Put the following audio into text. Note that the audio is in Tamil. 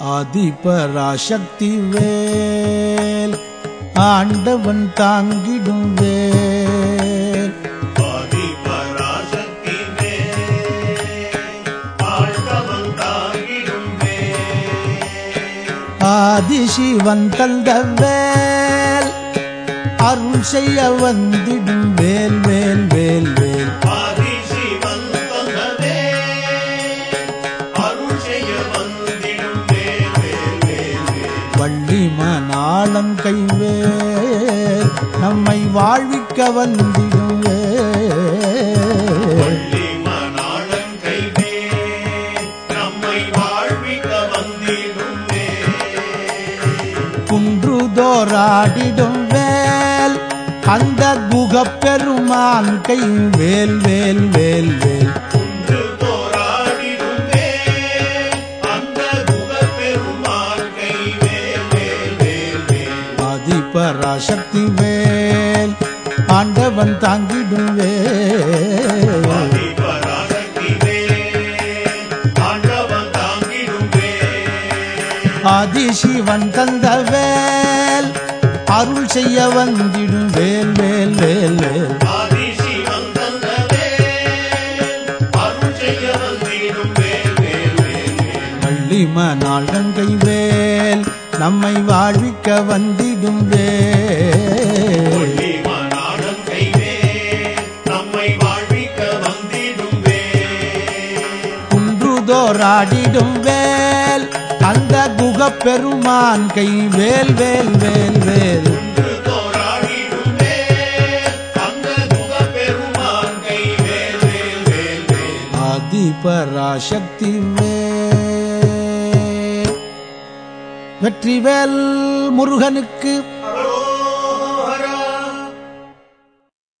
ஆதிபராசக்தி வேல் ஆண்டவன் தாங்கிடும் வேல் ஆதிபராசக்தி ஆண்டவன் தாங்கிடும் ஆதிசிவன் தந்த வேல் அருள் செய்ய வந்திடும் வேல் வேல் வந்திடும் வேல் நம்மை வாழ்விக்க வந்திடும். குன்றுதோராடிடும் வேல். அந்த குகப்பெருமான் கை வேல் வேல் வேல் வேல். பராசக்தி மேல் ஆண்டவன் தாங்கிடுவே ஆதிசிவன் தந்த வேல் அருள் செய்ய வந்திடும் வேல் வேல் வேல். வேல் வள்ளி கங்கை நம்மை வாழ்விக்க வந்திடும் வேல் குன்றுதோராடிடும் வேல் அந்த குகப்பெருமான் கை வேல் வேல் வேல் வேல் குன்று தோராடிடும் வெற்றிவேல் முருகனுக்கு